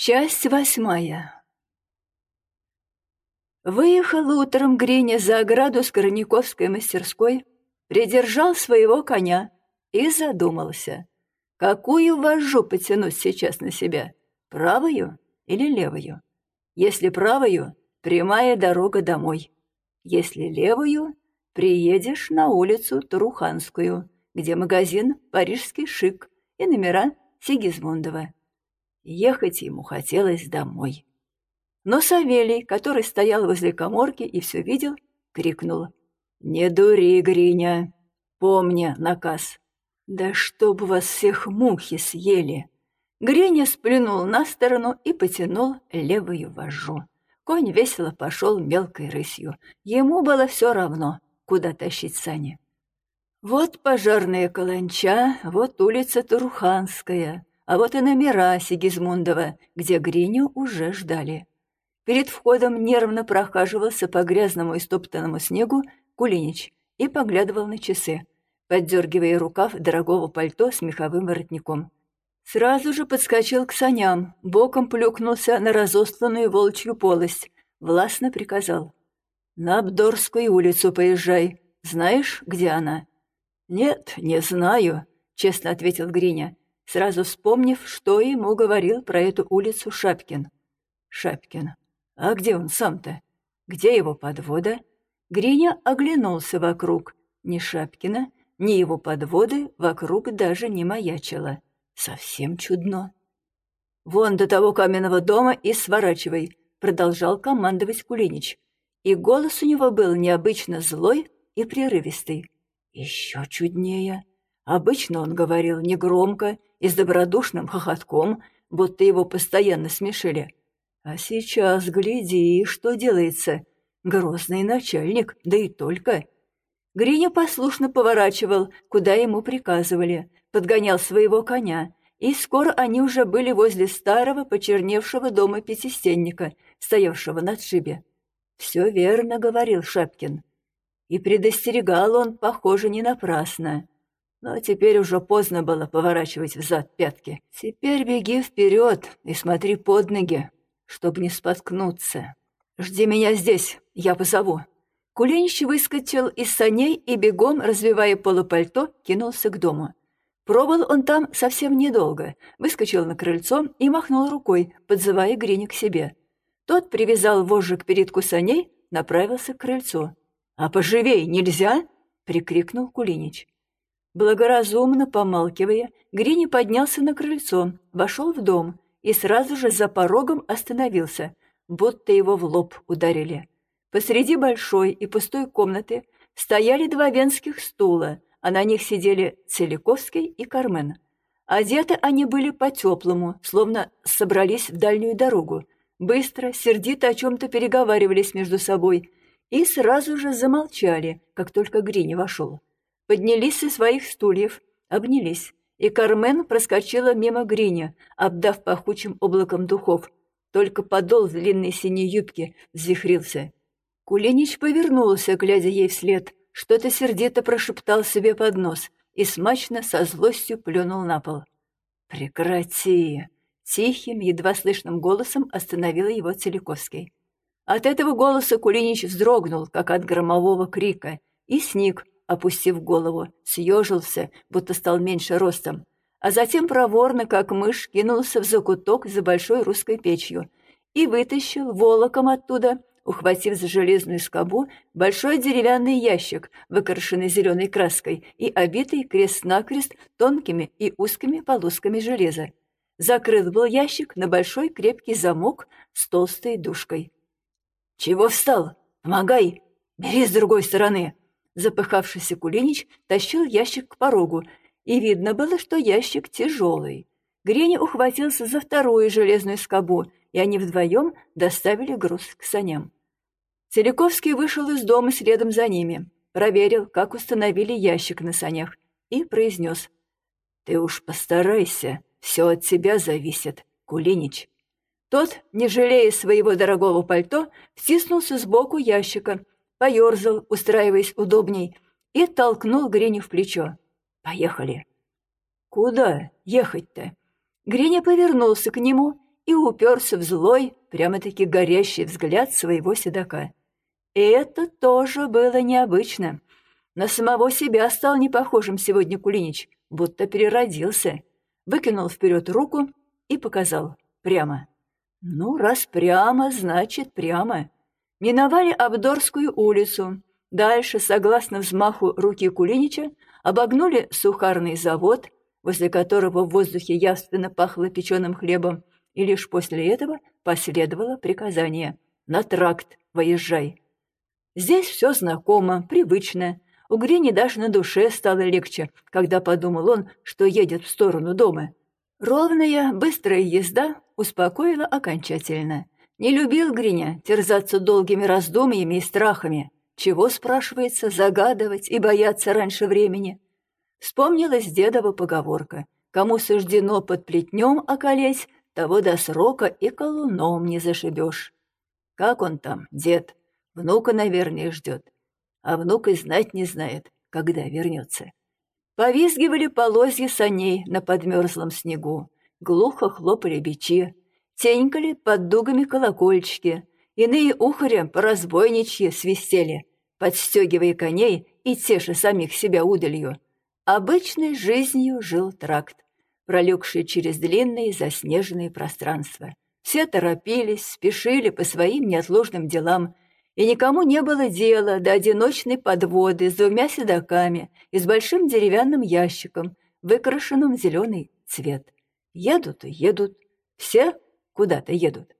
Часть восьмая. Выехал утром Гриня за ограду Скорняковской мастерской, придержал своего коня и задумался, какую вожжу потянуть сейчас на себя, правую или левую. Если правую, прямая дорога домой. Если левую, приедешь на улицу Туруханскую, где магазин «Парижский шик» и номера Сигизмундова. Ехать ему хотелось домой. Но Савелий, который стоял возле коморки и все видел, крикнул. «Не дури, Гриня! Помни наказ!» «Да чтоб вас всех мухи съели!» Гриня сплюнул на сторону и потянул левую вожжу. Конь весело пошел мелкой рысью. Ему было все равно, куда тащить сани. Вот пожарная каланча, вот улица Туруханская, а вот и номера Сигизмундова, где Гриню уже ждали. Перед входом нервно прохаживался по грязному и стоптанному снегу Кулинич и поглядывал на часы, поддергивая рукав дорогого пальто с меховым воротником. Сразу же подскочил к саням, боком плюкнулся на разосланную волчью полость, властно приказал. «На Абдорскую улицу поезжай. Знаешь, где она?» «Нет, не знаю», — честно ответил Гриня сразу вспомнив, что ему говорил про эту улицу Шапкин. Шапкин. А где он сам-то? Где его подвода? Гриня оглянулся вокруг. Ни Шапкина, ни его подводы вокруг даже не маячило. Совсем чудно. «Вон до того каменного дома и сворачивай», — продолжал командовать Кулинич. И голос у него был необычно злой и прерывистый. Еще чуднее. Обычно он говорил негромко и с добродушным хохотком, будто его постоянно смешили. А сейчас гляди, что делается. Грозный начальник, да и только. Гриня послушно поворачивал, куда ему приказывали, подгонял своего коня, и скоро они уже были возле старого почерневшего дома пятистенника, стоявшего на отшибе. «Все верно», — говорил Шапкин. И предостерегал он, похоже, не напрасно. Но теперь уже поздно было поворачивать взад пятки. Теперь беги вперед и смотри под ноги, чтобы не споткнуться. Жди меня здесь, я позову. Кулинич выскочил из саней и бегом, развивая полупальто, кинулся к дому. Пробыл он там совсем недолго, выскочил на крыльцо и махнул рукой, подзывая Гриня к себе. Тот привязал вожжи к передку саней, направился к крыльцу. «А поживей нельзя?» — прикрикнул Кулинич. Благоразумно помалкивая, Грини поднялся на крыльцо, вошел в дом и сразу же за порогом остановился, будто его в лоб ударили. Посреди большой и пустой комнаты стояли два венских стула, а на них сидели Целиковский и Кармен. Одеты они были по-теплому, словно собрались в дальнюю дорогу. Быстро, сердито о чем-то переговаривались между собой и сразу же замолчали, как только Грини вошел поднялись со своих стульев, обнялись, и Кармен проскочила мимо Гриня, обдав пахучим облаком духов. Только подол длинной синей юбки взвихрился. Кулинич повернулся, глядя ей вслед, что-то сердито прошептал себе под нос и смачно со злостью плюнул на пол. «Прекрати!» — тихим, едва слышным голосом остановила его Целиковский. От этого голоса Кулинич вздрогнул, как от громового крика, и сник, опустив голову, съежился, будто стал меньше ростом, а затем проворно, как мышь, кинулся в закуток за большой русской печью и вытащил волоком оттуда, ухватив за железную скобу, большой деревянный ящик, выкрашенный зеленой краской и обитый крест-накрест тонкими и узкими полосками железа. Закрыт был ящик на большой крепкий замок с толстой дужкой. «Чего встал? Помогай! Бери с другой стороны!» Запыхавшийся Кулинич тащил ящик к порогу, и видно было, что ящик тяжелый. Греня ухватился за вторую железную скобу, и они вдвоем доставили груз к саням. Целиковский вышел из дома следом за ними, проверил, как установили ящик на санях, и произнес. «Ты уж постарайся, все от тебя зависит, Кулинич». Тот, не жалея своего дорогого пальто, втиснулся сбоку ящика поерзал, устраиваясь удобней, и толкнул Гриню в плечо. «Поехали». «Куда ехать-то?» Гриня повернулся к нему и уперся в злой, прямо-таки горящий взгляд своего седока. И это тоже было необычно. На самого себя стал непохожим сегодня Кулинич, будто переродился. Выкинул вперед руку и показал. Прямо. Ну, раз прямо, значит прямо. Миновали Абдорскую улицу. Дальше, согласно взмаху руки Кулинича, обогнули сухарный завод, возле которого в воздухе явственно пахло печеным хлебом, и лишь после этого последовало приказание «На тракт выезжай». Здесь все знакомо, привычно. У Грини даже на душе стало легче, когда подумал он, что едет в сторону дома. Ровная, быстрая езда успокоила окончательно. Не любил Гриня терзаться долгими раздумьями и страхами. Чего, спрашивается, загадывать и бояться раньше времени? Вспомнилась дедова поговорка. Кому суждено под плетнем околеть, того до срока и колуном не зашибешь. Как он там, дед? Внука, наверное, ждет. А внук и знать не знает, когда вернется. Повизгивали полозья саней на подмерзлом снегу. Глухо хлопали бичи. Тенькали под дугами колокольчики. Иные ухаря разбойничьи свистели, подстегивая коней и теша самих себя удалью. Обычной жизнью жил тракт пролегшие через длинные заснеженные пространства. Все торопились, спешили по своим неотложным делам, и никому не было дела до одиночной подводы с двумя седоками и с большим деревянным ящиком, выкрашенным в зеленый цвет. Едут и едут, все куда-то едут.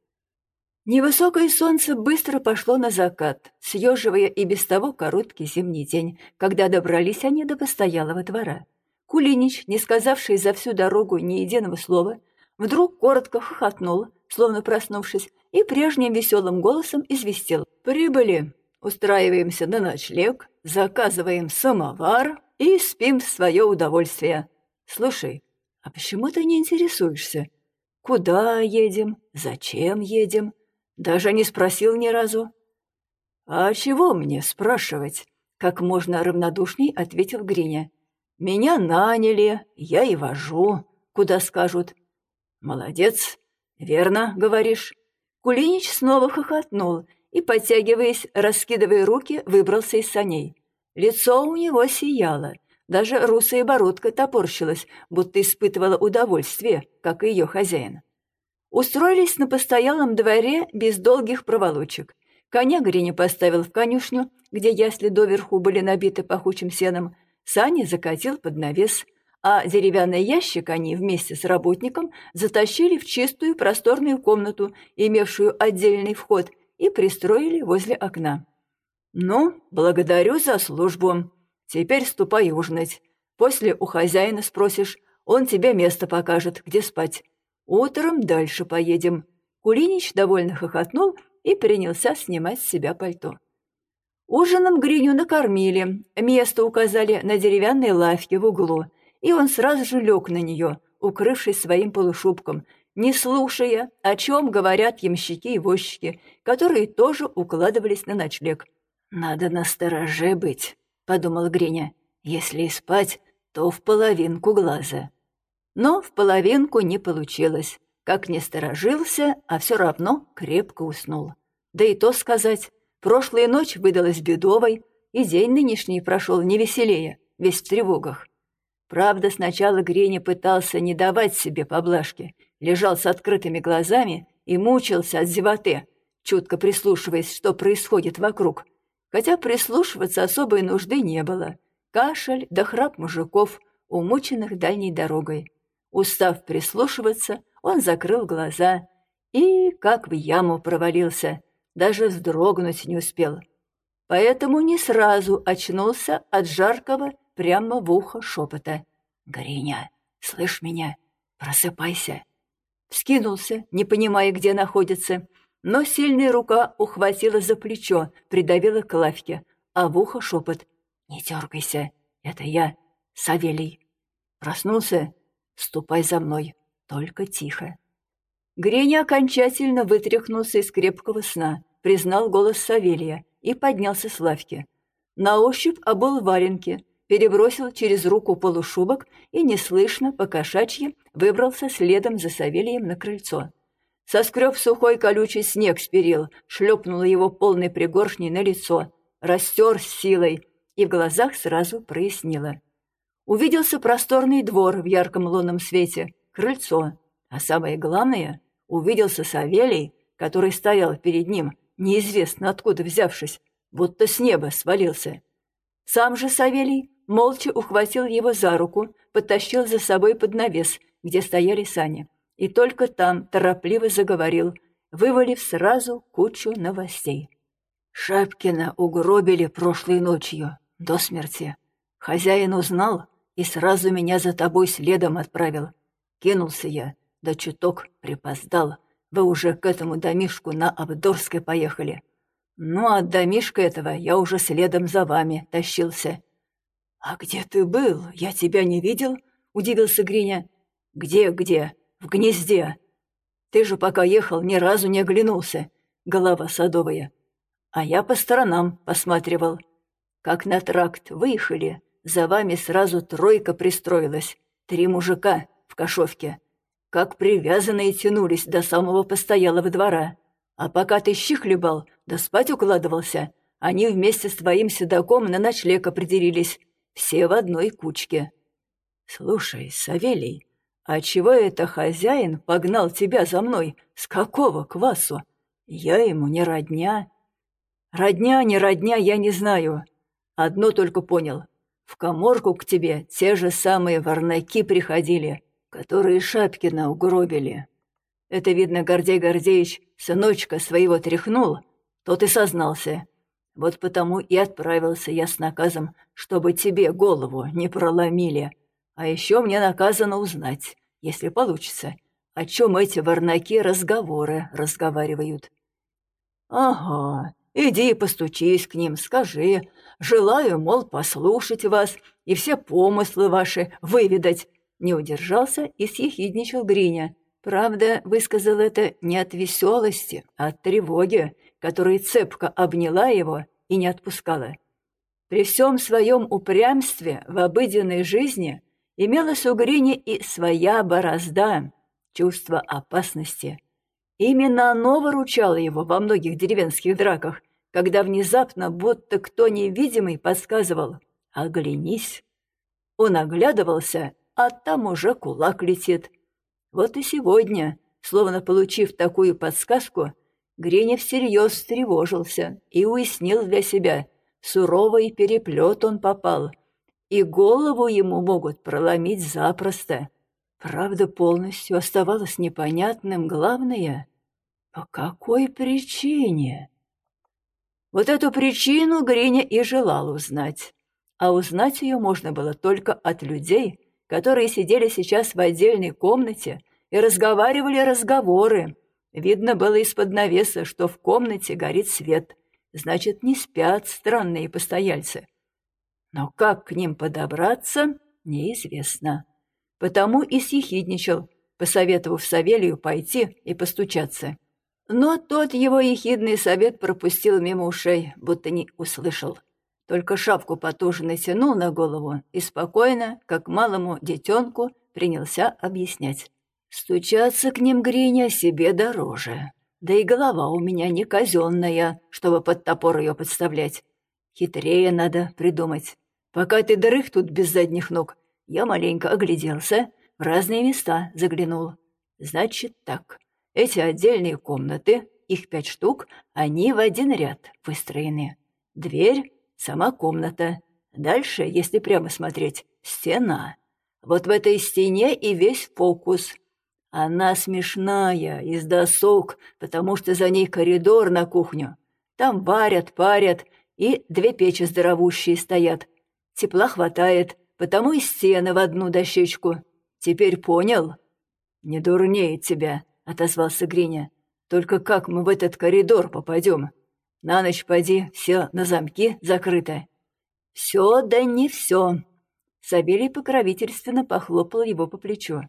Невысокое солнце быстро пошло на закат, съеживая и без того короткий зимний день, когда добрались они до постоялого двора. Кулинич, не сказавший за всю дорогу ни единого слова, вдруг коротко хохотнул, словно проснувшись, и прежним веселым голосом известил. «Прибыли, устраиваемся на ночлег, заказываем самовар и спим в свое удовольствие. Слушай, а почему ты не интересуешься? Куда едем? Зачем едем? Даже не спросил ни разу». «А чего мне спрашивать?» — как можно равнодушней ответил Гриня. Меня наняли, я и вожу, куда скажут. Молодец, верно говоришь. Кулинич снова хохотнул и, подтягиваясь, раскидывая руки, выбрался из саней. Лицо у него сияло, даже русая бородка топорщилась, будто испытывала удовольствие, как и ее хозяин. Устроились на постоялом дворе без долгих проволочек. Коня Гриня поставил в конюшню, где ясли доверху были набиты пахучим сеном, Сани закатил под навес, а деревянный ящик они вместе с работником затащили в чистую просторную комнату, имевшую отдельный вход, и пристроили возле окна. «Ну, благодарю за службу. Теперь ступай ужинать. После у хозяина спросишь, он тебе место покажет, где спать. Утром дальше поедем». Кулинич довольно хохотнул и принялся снимать с себя пальто. Ужином Гриню накормили, место указали на деревянной лавке в углу, и он сразу же лег на нее, укрывшись своим полушубком, не слушая, о чем говорят ямщики и возчики, которые тоже укладывались на ночлег. «Надо настороже быть», — подумал Гриня. «Если и спать, то в половинку глаза». Но в половинку не получилось. Как не сторожился, а все равно крепко уснул. Да и то сказать, Прошлая ночь выдалась бедовой, и день нынешний прошел не веселее, весь в тревогах. Правда, сначала Греня пытался не давать себе поблажки, лежал с открытыми глазами и мучился от зевоты, чутко прислушиваясь, что происходит вокруг. Хотя прислушиваться особой нужды не было. Кашель да храп мужиков, умученных дальней дорогой. Устав прислушиваться, он закрыл глаза и как в яму провалился, даже вздрогнуть не успел. Поэтому не сразу очнулся от жаркого прямо в ухо шепота. «Гриня, слышь меня? Просыпайся!» Вскинулся, не понимая, где находится, но сильная рука ухватила за плечо, придавила к лавке, а в ухо шепот. «Не дергайся, это я, Савелий». Проснулся? Ступай за мной, только тихо. Гриня окончательно вытряхнулся из крепкого сна, признал голос Савелия и поднялся с лавки. На ощупь обул варенки, перебросил через руку полушубок и неслышно, по кошачьи, выбрался следом за Савелием на крыльцо. Соскреб сухой колючий снег с перил, шлепнула его полной пригоршней на лицо, растер с силой, и в глазах сразу прояснило. Увиделся просторный двор в ярком лунном свете, крыльцо, а самое главное, увиделся Савелий, который стоял перед ним, неизвестно откуда взявшись, будто с неба свалился. Сам же Савелий молча ухватил его за руку, подтащил за собой под навес, где стояли сани, и только там торопливо заговорил, вывалив сразу кучу новостей. Шапкина угробили прошлой ночью, до смерти. Хозяин узнал и сразу меня за тобой следом отправил. Кинулся я, да чуток припоздал. Вы уже к этому домишку на Абдорской поехали. Ну, а домишка этого я уже следом за вами тащился. «А где ты был? Я тебя не видел?» — удивился Гриня. «Где-где? В гнезде. Ты же пока ехал, ни разу не оглянулся, голова садовая. А я по сторонам посматривал. Как на тракт выехали, за вами сразу тройка пристроилась, три мужика в кошовке. Как привязанные тянулись до самого постоялого двора. А пока ты щи хлебал, да спать укладывался, они вместе с твоим седаком на ночлег определились, все в одной кучке. Слушай, Савелий, а чего это хозяин погнал тебя за мной? С какого квасу? Я ему не родня. Родня, не родня, я не знаю. Одно только понял. В коморку к тебе те же самые варнаки приходили, которые Шапкина угробили. Это, видно, Гордей Гордеевич сыночка своего тряхнул, тот и сознался. Вот потому и отправился я с наказом, чтобы тебе голову не проломили. А еще мне наказано узнать, если получится, о чем эти варнаки разговоры разговаривают. Ага, иди постучись к ним, скажи. Желаю, мол, послушать вас и все помыслы ваши выведать. Не удержался и съехидничал Гриня. Правда, высказал это не от веселости, а от тревоги, которая цепко обняла его и не отпускала. При всем своем упрямстве в обыденной жизни имелась у Грини и своя борозда, чувство опасности. Именно оно выручало его во многих деревенских драках, когда внезапно будто кто невидимый подсказывал «Оглянись». Он оглядывался, а там уже кулак летит. Вот и сегодня, словно получив такую подсказку, Гринев всерьез встревожился и уяснил для себя, суровый переплет он попал, и голову ему могут проломить запросто. Правда, полностью оставалось непонятным главное — по какой причине? Вот эту причину Гриня и желал узнать. А узнать ее можно было только от людей, которые сидели сейчас в отдельной комнате и разговаривали разговоры. Видно было из-под навеса, что в комнате горит свет. Значит, не спят странные постояльцы. Но как к ним подобраться, неизвестно. Потому и съехидничал, посоветовав Савелию пойти и постучаться. Но тот его ехидный совет пропустил мимо ушей, будто не услышал. Только шапку потуже натянул на голову и спокойно, как малому детенку, принялся объяснять. «Стучаться к ним, Гриня, себе дороже. Да и голова у меня не казенная, чтобы под топор ее подставлять. Хитрее надо придумать. Пока ты дрых тут без задних ног, я маленько огляделся, в разные места заглянул. Значит так, эти отдельные комнаты, их пять штук, они в один ряд выстроены. Дверь сама комната. Дальше, если прямо смотреть, стена. Вот в этой стене и весь фокус. Она смешная, из досок, потому что за ней коридор на кухню. Там варят, парят, и две печи здоровущие стоят. Тепла хватает, потому и стены в одну дощечку. Теперь понял? Не дурнеет тебя, отозвался Гриня. Только как мы в этот коридор попадем? На ночь поди, все на замки закрыто. Все да не все. Савелий покровительственно похлопал его по плечу.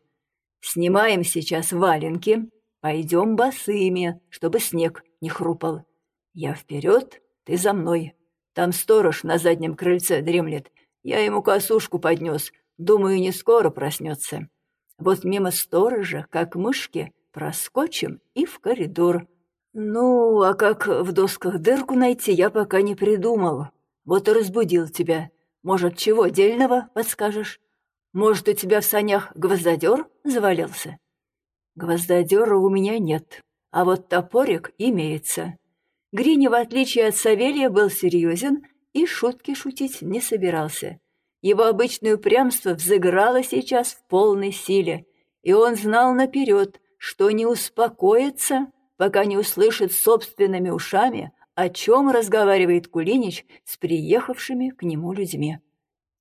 Снимаем сейчас валенки, пойдем босыми, чтобы снег не хрупал. Я вперед, ты за мной. Там сторож на заднем крыльце дремлет. Я ему косушку поднес, думаю, не скоро проснется. Вот мимо сторожа, как мышки, проскочим и в коридор. Ну, а как в досках дырку найти, я пока не придумал. Вот и разбудил тебя. Может, чего дельного подскажешь? Может, у тебя в санях гвоздодер завалился? Гвоздодера у меня нет, а вот топорик имеется. Гриня, в отличие от Савелия, был серьезен и шутки шутить не собирался. Его обычное упрямство взыграло сейчас в полной силе, и он знал наперед, что не успокоится, пока не услышит собственными ушами, о чем разговаривает Кулинич с приехавшими к нему людьми.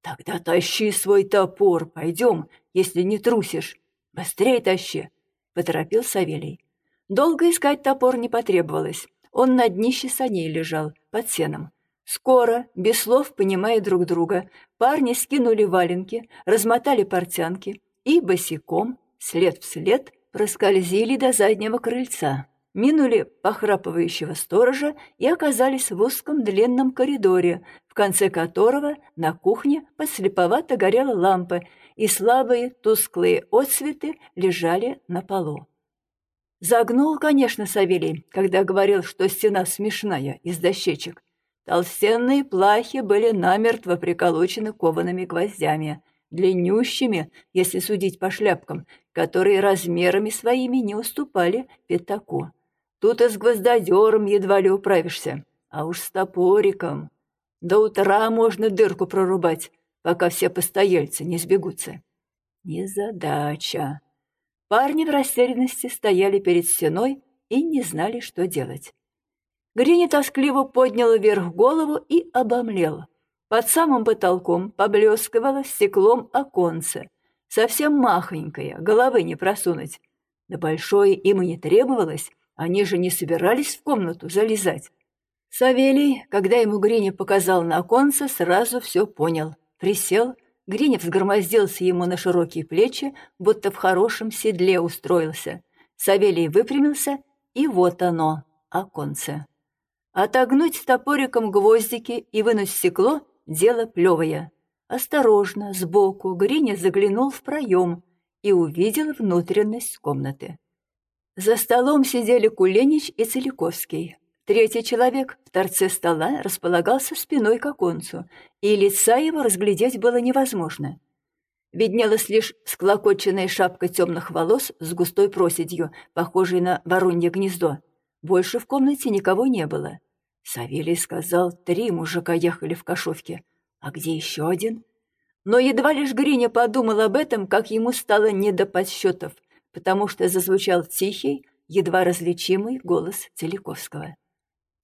«Тогда тащи свой топор, пойдем, если не трусишь. Быстрее тащи!» — поторопил Савелий. Долго искать топор не потребовалось. Он на днище саней лежал, под сеном. Скоро, без слов понимая друг друга, парни скинули валенки, размотали портянки и босиком, след в след, проскользили до заднего крыльца, минули похрапывающего сторожа и оказались в узком длинном коридоре, в конце которого на кухне подслеповато горела лампа, и слабые тусклые отсветы лежали на полу. Загнул, конечно, Савелий, когда говорил, что стена смешная из дощечек. Толстенные плахи были намертво приколочены коваными гвоздями, длиннющими, если судить по шляпкам, которые размерами своими не уступали пятаку. Тут и с гвоздодером едва ли управишься, а уж с топориком. До утра можно дырку прорубать, пока все постояльцы не сбегутся. Незадача. Парни в растерянности стояли перед стеной и не знали, что делать. Грини тоскливо поднял вверх голову и обомлел. Под самым потолком поблескивало стеклом оконце. Совсем махонькое, головы не просунуть. Да большое им и не требовалось, они же не собирались в комнату залезать. Савелий, когда ему Гриня показал на оконце, сразу все понял. Присел, Гринев сгромоздился ему на широкие плечи, будто в хорошем седле устроился. Савелий выпрямился, и вот оно, оконце. Отогнуть топориком гвоздики и вынуть стекло — дело плевое. Осторожно, сбоку, Гриня заглянул в проем и увидел внутренность комнаты. За столом сидели Куленич и Целиковский. Третий человек в торце стола располагался спиной к оконцу, и лица его разглядеть было невозможно. Виднелась лишь склокоченная шапка темных волос с густой проседью, похожей на воронье гнездо. Больше в комнате никого не было. Савелий сказал, три мужика ехали в кошовке. А где еще один? Но едва лишь Гриня подумал об этом, как ему стало не до подсчетов, потому что зазвучал тихий, едва различимый голос Целиковского.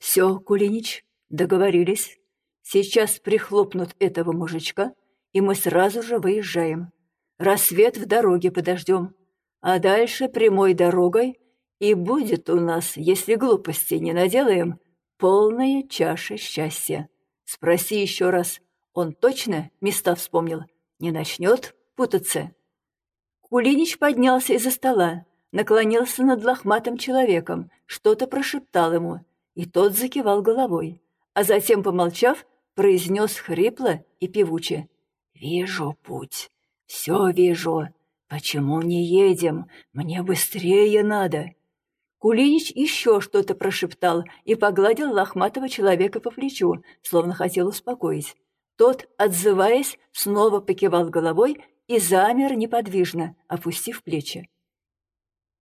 «Все, Кулинич, договорились. Сейчас прихлопнут этого мужичка, и мы сразу же выезжаем. Рассвет в дороге подождем, а дальше прямой дорогой, и будет у нас, если глупости не наделаем, полная чаша счастья. Спроси еще раз, он точно места вспомнил? Не начнет путаться?» Кулинич поднялся из-за стола, наклонился над лохматым человеком, что-то прошептал ему — и тот закивал головой, а затем, помолчав, произнес хрипло и певуче. «Вижу путь, все вижу. Почему не едем? Мне быстрее надо». Кулинич еще что-то прошептал и погладил лохматого человека по плечу, словно хотел успокоить. Тот, отзываясь, снова покивал головой и замер неподвижно, опустив плечи.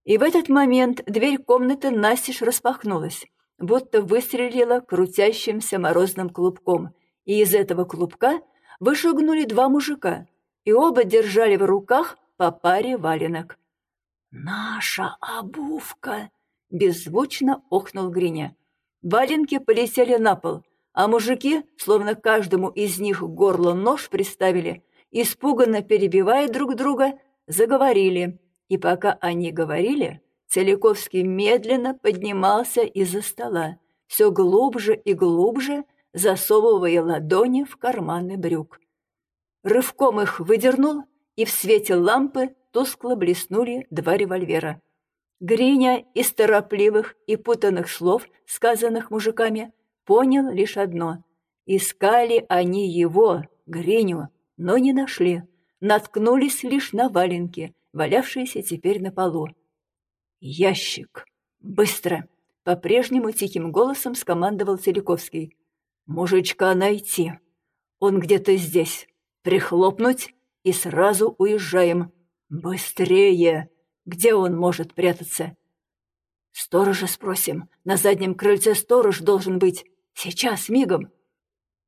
И в этот момент дверь комнаты настежь распахнулась будто выстрелила крутящимся морозным клубком, и из этого клубка вышагнули два мужика, и оба держали в руках по паре валенок. «Наша обувка!» — беззвучно охнул Гриня. Валенки полетели на пол, а мужики, словно каждому из них горло нож приставили, испуганно перебивая друг друга, заговорили. И пока они говорили, Целиковский медленно поднимался из-за стола, все глубже и глубже засовывая ладони в карманы брюк. Рывком их выдернул, и в свете лампы тускло блеснули два револьвера. Гриня из торопливых и путанных слов, сказанных мужиками, понял лишь одно. Искали они его, Гриню, но не нашли. Наткнулись лишь на валенки, валявшиеся теперь на полу. «Ящик! Быстро!» — по-прежнему тихим голосом скомандовал Целиковский. «Мужичка найти! Он где-то здесь! Прихлопнуть и сразу уезжаем! Быстрее! Где он может прятаться?» «Сторожа спросим. На заднем крыльце сторож должен быть. Сейчас, мигом!»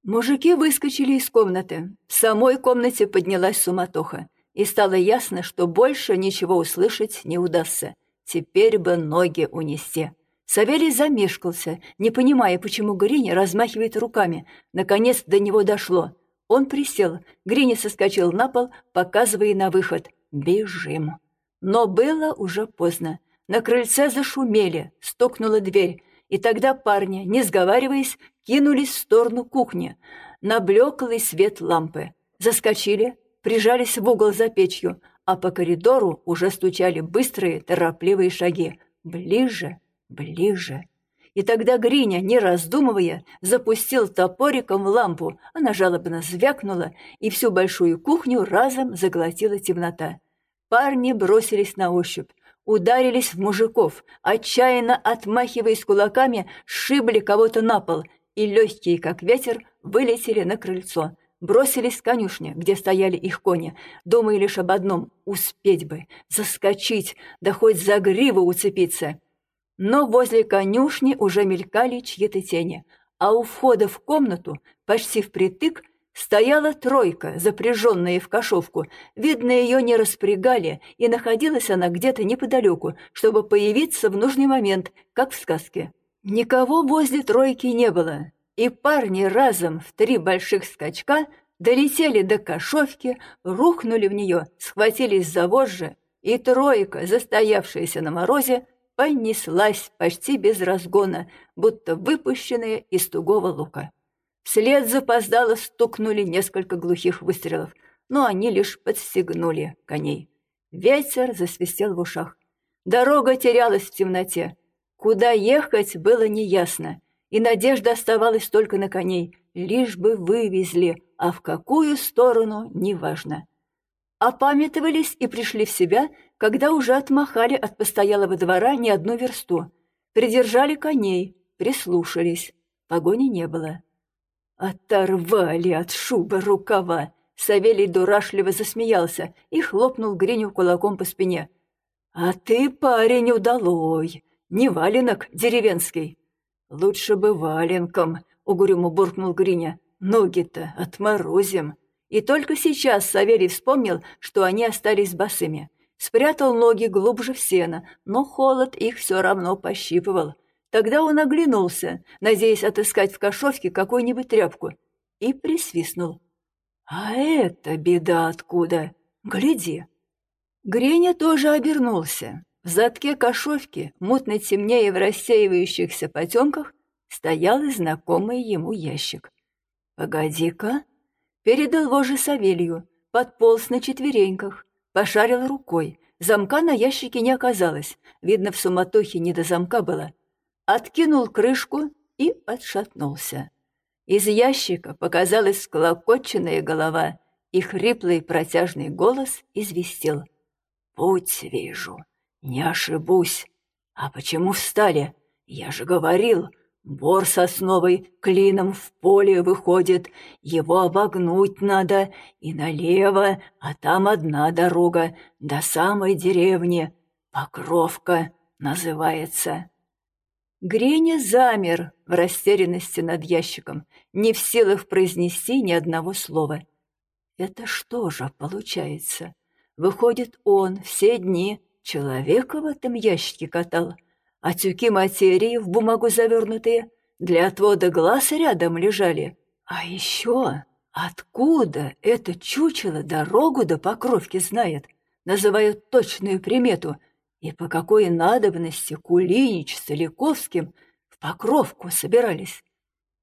Мужики выскочили из комнаты. В самой комнате поднялась суматоха, и стало ясно, что больше ничего услышать не удастся. Теперь бы ноги унести. Савелий замешкался, не понимая, почему Гриня размахивает руками. Наконец до него дошло. Он присел, Гриня соскочил на пол, показывая на выход. «Бежим!» Но было уже поздно. На крыльце зашумели, стукнула дверь, и тогда парни, не сговариваясь, кинулись в сторону кухни, на блеклый свет лампы. Заскочили, прижались в угол за печью, а по коридору уже стучали быстрые, торопливые шаги. Ближе, ближе. И тогда Гриня, не раздумывая, запустил топориком в лампу. Она жалобно звякнула, и всю большую кухню разом заглотила темнота. Парни бросились на ощупь ударились в мужиков, отчаянно отмахиваясь кулаками, сшибли кого-то на пол и, легкие как ветер, вылетели на крыльцо. Бросились в конюшне, где стояли их кони, думая лишь об одном — успеть бы, заскочить, да хоть за гриву уцепиться. Но возле конюшни уже мелькали чьи-то тени, а у входа в комнату, почти впритык, Стояла тройка, запряженная в кошовку. Видно, ее не распрягали, и находилась она где-то неподалеку, чтобы появиться в нужный момент, как в сказке. Никого возле тройки не было, и парни разом в три больших скачка долетели до кошовки, рухнули в нее, схватились за вожжи, и тройка, застоявшаяся на морозе, понеслась почти без разгона, будто выпущенная из тугого лука. Вслед запоздало стукнули несколько глухих выстрелов, но они лишь подстегнули коней. Ветер засвистел в ушах. Дорога терялась в темноте. Куда ехать, было неясно, и надежда оставалась только на коней, лишь бы вывезли, а в какую сторону — неважно. Опамятовались и пришли в себя, когда уже отмахали от постоялого двора не одну версту. Придержали коней, прислушались. Погони не было. Оторвали от шубы рукава. Савелий дурашливо засмеялся и хлопнул Гриню кулаком по спине. «А ты, парень, удалой, не валенок деревенский». «Лучше бы валенком», — угрюмо буркнул Гриня. «Ноги-то отморозим». И только сейчас Савелий вспомнил, что они остались босыми. Спрятал ноги глубже в сено, но холод их все равно пощипывал. Тогда он оглянулся, надеясь отыскать в кошовке какую-нибудь тряпку, и присвистнул. «А это беда откуда? Гляди!» Греня тоже обернулся. В задке кошовки, мутно темнее в рассеивающихся потемках, стоял и знакомый ему ящик. «Погоди-ка!» Передал вожжи Савелью, подполз на четвереньках, пошарил рукой. Замка на ящике не оказалось. Видно, в суматохе не до замка было откинул крышку и отшатнулся. Из ящика показалась склокоченная голова, и хриплый протяжный голос известил. «Путь вижу, не ошибусь. А почему встали? Я же говорил, бор сосновый клином в поле выходит, его обогнуть надо, и налево, а там одна дорога, до самой деревни, Покровка называется». Греня замер в растерянности над ящиком, не в силах произнести ни одного слова. Это что же получается? Выходит, он все дни человека в этом ящике катал, а тюки материи в бумагу завернутые для отвода глаз рядом лежали. А еще откуда это чучело дорогу до покровки знает? Называют точную примету — и по какой надобности Кулинич с Целиковским в Покровку собирались.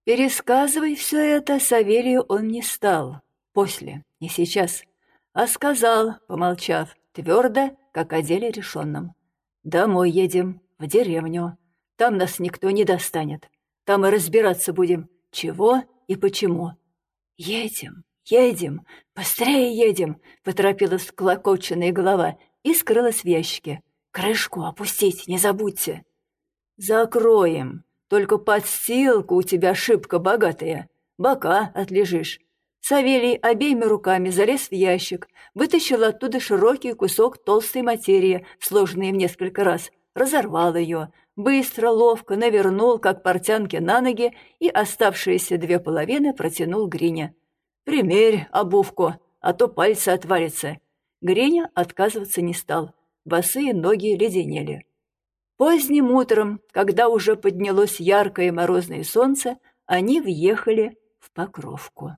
Пересказывай все это Савелию он не стал, после, не сейчас, а сказал, помолчав, твердо, как о деле решенном. «Домой едем, в деревню. Там нас никто не достанет. Там и разбираться будем, чего и почему». «Едем, едем, быстрее едем!» — поторопилась клокоченная голова и скрылась в ящике. Крышку опустить не забудьте. Закроем. Только подстилка у тебя шибко богатая. Бока отлежишь. Савелий обеими руками залез в ящик, вытащил оттуда широкий кусок толстой материи, сложенный в несколько раз, разорвал ее, быстро, ловко навернул, как портянки на ноги, и оставшиеся две половины протянул Грине. «Примерь обувку, а то пальцы отвалятся». Гриня отказываться не стал, босые ноги леденели. Поздним утром, когда уже поднялось яркое морозное солнце, они въехали в Покровку.